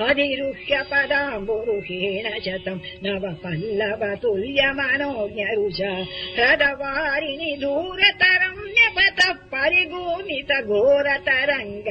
अधिरुह्य पदाम्बुरुहेण शतम् नव पल्लव तुल्यमनोज्ञरुच हृदवारिणि दूरतरम् न्यपतः परिगूमित घोरतरङ्ग